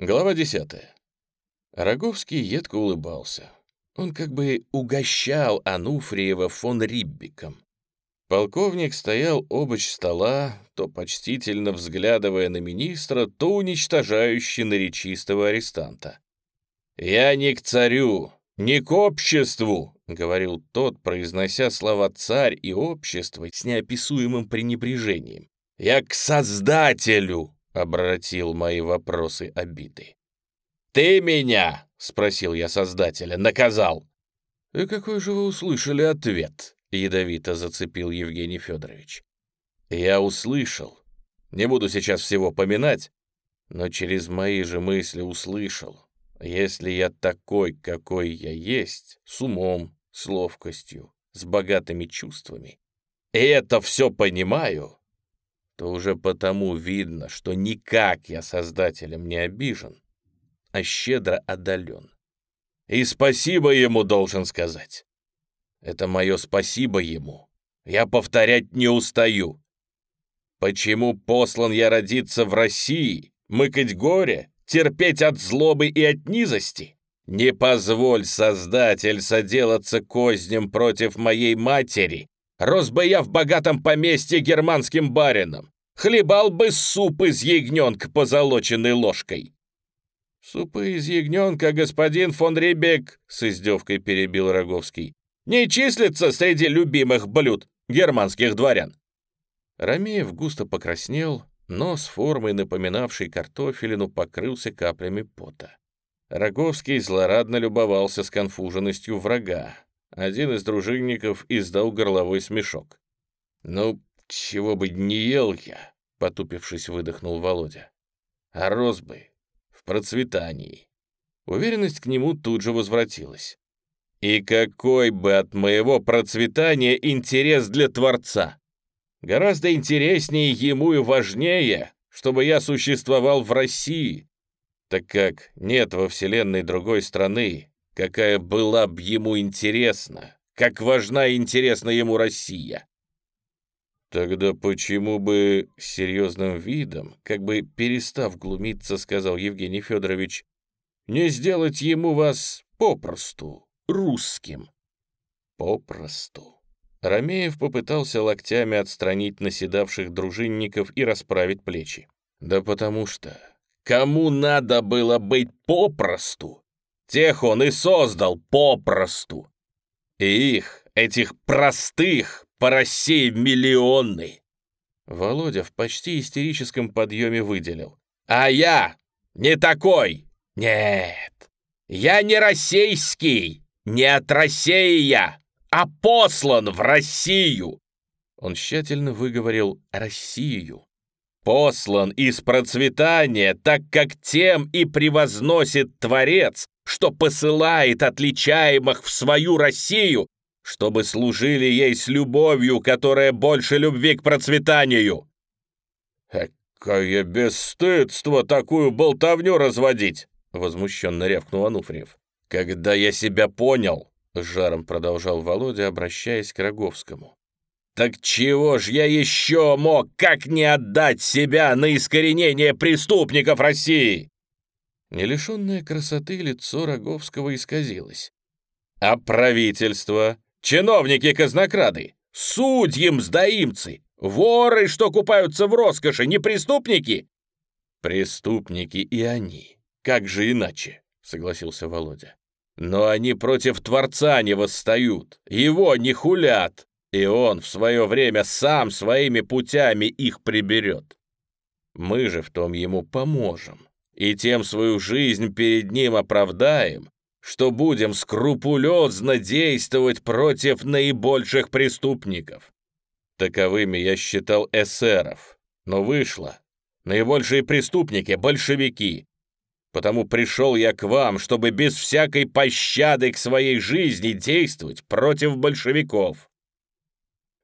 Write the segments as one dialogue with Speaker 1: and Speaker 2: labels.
Speaker 1: Глава 10. Роговский едко улыбался. Он как бы угощал Ануфриева фон Риббиком. Полковник стоял обочь стола, то почтительно взглядывая на министра, то уничтожающий наречистого арестанта. «Я не к царю, не к обществу», — говорил тот, произнося слова «царь» и «общество» с неописуемым пренебрежением. «Я к Создателю», — обратил мои вопросы обиды. «Ты меня, — спросил я Создателя, — наказал». «И какой же вы услышали ответ?» — ядовито зацепил Евгений Федорович. «Я услышал. Не буду сейчас всего поминать, но через мои же мысли услышал. Если я такой, какой я есть, с умом, с ловкостью, с богатыми чувствами, и это все понимаю, то уже потому видно, что никак я Создателем не обижен, а щедро одолен. И спасибо ему должен сказать. Это мое спасибо ему. Я повторять не устаю. Почему послан я родиться в России, мыкать горе, терпеть от злобы и от низости? Не позволь, Создатель, соделаться козням против моей матери, рос бы я в богатом поместье германским барином, хлебал бы суп из ягненка позолоченной ложкой. «Супы из ягненка, господин фон Рибек», — с издевкой перебил Роговский, «не числится среди любимых блюд германских дворян». Ромеев густо покраснел, но с формой, напоминавшей картофелину, покрылся каплями пота. Роговский злорадно любовался сконфуженностью врага. Один из дружинников издал горловой смешок. «Ну, чего бы не ел я», — потупившись, выдохнул Володя. «А рос бы процветании. Уверенность к нему тут же возвратилась. И какой бы от моего процветания интерес для Творца? Гораздо интереснее ему и важнее, чтобы я существовал в России, так как нет во Вселенной другой страны, какая была бы ему интересна, как важна и интересна ему Россия. «Тогда почему бы с серьезным видом, как бы перестав глумиться, — сказал Евгений Федорович, — не сделать ему вас попросту русским?» «Попросту». Ромеев попытался локтями отстранить наседавших дружинников и расправить плечи. «Да потому что кому надо было быть попросту, тех он и создал попросту. И их, этих простых, по России миллионы!» Володя в почти истерическом подъеме выделил. «А я не такой! Нет! Я не российский! Не от России я, а послан в Россию!» Он тщательно выговорил «Россию». «Послан из процветания, так как тем и превозносит Творец, что посылает отличаемых в свою Россию чтобы служили ей с любовью, которая больше любви к процветанию. «Какое бесстыдство такую болтовню разводить!» — возмущенно рявкнул Ануфриев. «Когда я себя понял», — с жаром продолжал Володя, обращаясь к Роговскому. «Так чего ж я еще мог, как не отдать себя на искоренение преступников России?» Нелишенное красоты лицо Роговского исказилось. «А правительство? Чиновники-казнокрады, судьи-мздоимцы, воры, что купаются в роскоши, не преступники?» «Преступники и они. Как же иначе?» — согласился Володя. «Но они против Творца не восстают, его не хулят, и он в свое время сам своими путями их приберет. Мы же в том ему поможем, и тем свою жизнь перед ним оправдаем, что будем скрупулезно действовать против наибольших преступников. Таковыми я считал эсеров, но вышло. Наибольшие преступники — большевики. Потому пришел я к вам, чтобы без всякой пощады к своей жизни действовать против большевиков.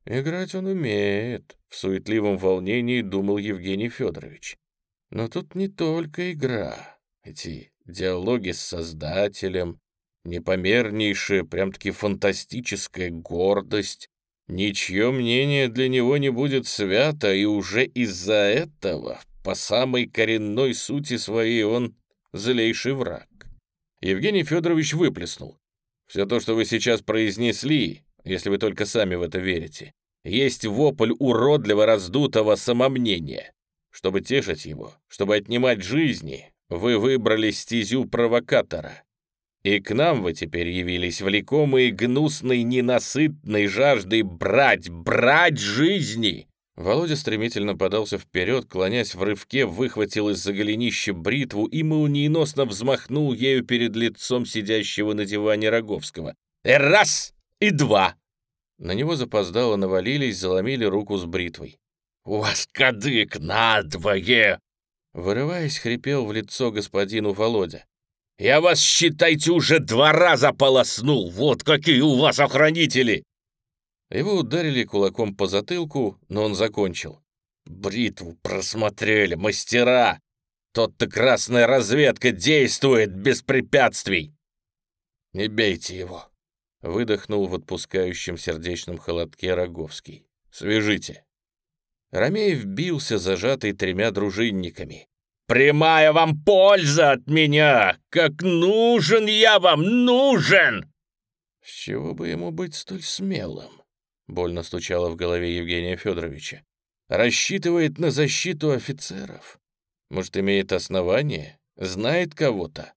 Speaker 1: Играть он умеет, — в суетливом волнении думал Евгений Федорович. Но тут не только игра. Эти диалоги с Создателем, непомернейшая, прям-таки фантастическая гордость. Ничье мнение для него не будет свято, и уже из-за этого, по самой коренной сути своей, он злейший враг. Евгений Федорович выплеснул. «Все то, что вы сейчас произнесли, если вы только сами в это верите, есть вопль уродливо раздутого самомнения. Чтобы тешить его, чтобы отнимать жизни, вы выбрали стезю провокатора. И к нам вы теперь явились влекомые гнусной, ненасытной жаждой брать, брать жизни!» Володя стремительно подался вперед, клонясь в рывке, выхватил из-за голенища бритву и молниеносно взмахнул ею перед лицом сидящего на диване Роговского. «Раз! И два!» На него запоздало навалились, заломили руку с бритвой. «У вас кадык надвое!» Вырываясь, хрипел в лицо господину Володя. «Я вас, считайте, уже два раза полоснул! Вот какие у вас охранители!» Его ударили кулаком по затылку, но он закончил. «Бритву просмотрели, мастера! Тот-то красная разведка действует без препятствий!» «Не бейте его!» — выдохнул в отпускающем сердечном холодке Роговский. «Свяжите!» Ромеев бился, зажатый тремя дружинниками. «Прямая вам польза от меня! Как нужен я вам, нужен!» С чего бы ему быть столь смелым? Больно стучало в голове Евгения Федоровича. Рассчитывает на защиту офицеров. Может, имеет основание? Знает кого-то?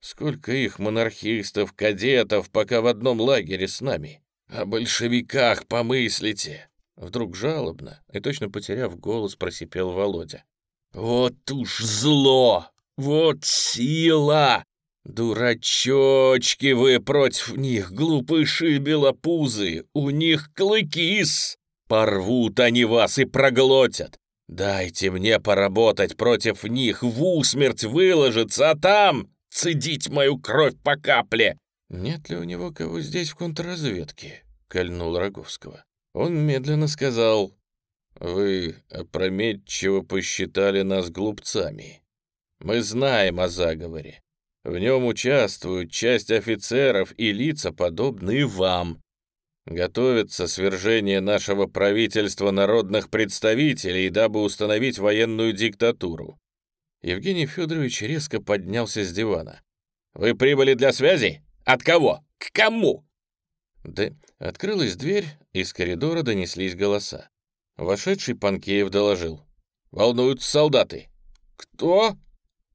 Speaker 1: Сколько их монархистов, кадетов, пока в одном лагере с нами? О большевиках помыслите. Вдруг жалобно и точно потеряв голос, просипел Володя. Вот уж зло! Вот сила! «Дурачочки вы против них, глупыши белопузы! У них клыки-с! Порвут они вас и проглотят! Дайте мне поработать против них, в усмерть выложиться, а там цедить мою кровь по капле!» «Нет ли у него кого здесь в контрразведке?» — кольнул Роговского. Он медленно сказал, «Вы опрометчиво посчитали нас глупцами. Мы знаем о заговоре. В нем участвуют часть офицеров и лица, подобные вам. Готовится свержение нашего правительства народных представителей, дабы установить военную диктатуру. Евгений Федорович резко поднялся с дивана. «Вы прибыли для связи? От кого? К кому?» Да, открылась дверь, из коридора донеслись голоса. Вошедший Панкеев доложил. «Волнуются солдаты». «Кто?»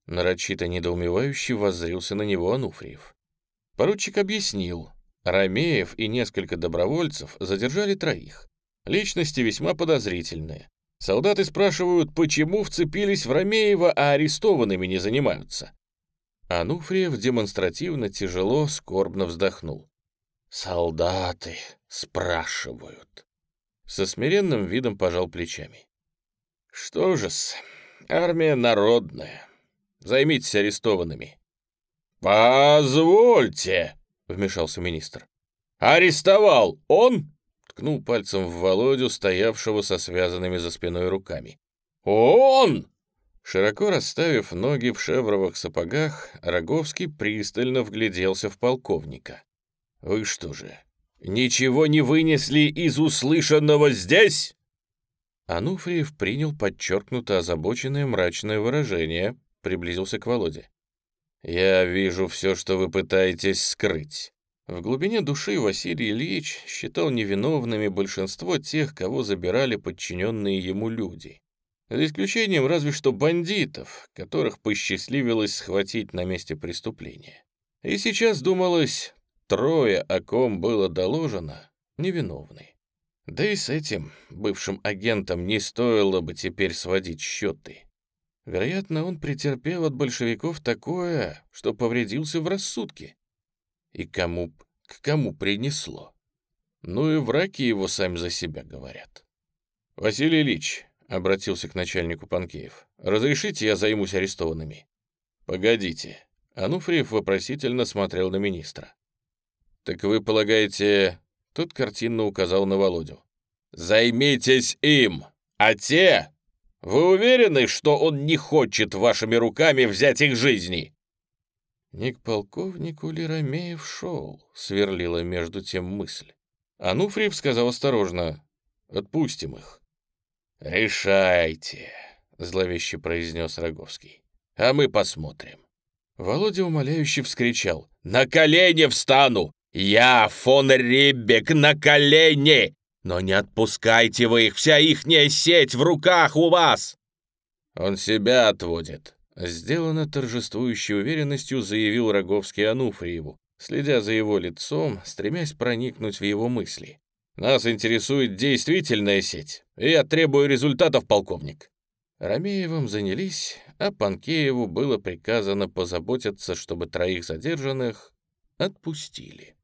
Speaker 1: Нарочито недоумевающе воззрился на него Ануфриев. Поручик объяснил. Ромеев и несколько добровольцев задержали троих. Личности весьма подозрительные. Солдаты спрашивают, почему вцепились в Ромеева, а арестованными не занимаются. Ануфриев демонстративно тяжело, скорбно вздохнул. «Солдаты спрашивают». Со смиренным видом пожал плечами. «Что же-с, армия народная, Займитесь арестованными». «Позвольте», — вмешался министр. «Арестовал он?» — ткнул пальцем в Володю, стоявшего со связанными за спиной руками. «Он!» Широко расставив ноги в шевровых сапогах, Роговский пристально вгляделся в полковника. «Вы что же, ничего не вынесли из услышанного здесь?» Ануфриев принял подчеркнуто озабоченное мрачное выражение, приблизился к Володе. «Я вижу все, что вы пытаетесь скрыть». В глубине души Василий Ильич считал невиновными большинство тех, кого забирали подчиненные ему люди. За исключением разве что бандитов, которых посчастливилось схватить на месте преступления. И сейчас думалось, трое, о ком было доложено, невиновны. Да и с этим бывшим агентом не стоило бы теперь сводить счеты. Вероятно, он претерпел от большевиков такое, что повредился в рассудке. И кому, к кому принесло? Ну и враки его сами за себя говорят. «Василий Ильич», — обратился к начальнику Панкеев, — «разрешите я займусь арестованными?» «Погодите». Ануфриев вопросительно смотрел на министра. «Так вы полагаете...» Тут картинно указал на Володю. «Займитесь им, а те вы уверены, что он не хочет вашими руками взять их жизни?» «Не к полковнику ли Ромеев шел?» — сверлила между тем мысль. Ануфриев сказал осторожно. «Отпустим их». «Решайте», — зловеще произнес Роговский. «А мы посмотрим». Володя умоляюще вскричал. «На колени встану! Я, фон Риббек, на колени! Но не отпускайте вы их, вся ихняя сеть в руках у вас!» «Он себя отводит», — сделано торжествующей уверенностью заявил Роговский Ануфриеву, следя за его лицом, стремясь проникнуть в его мысли. «Нас интересует действительная сеть, и я требую результатов, полковник». Ромеевым занялись, а Панкееву было приказано позаботиться, чтобы троих задержанных отпустили.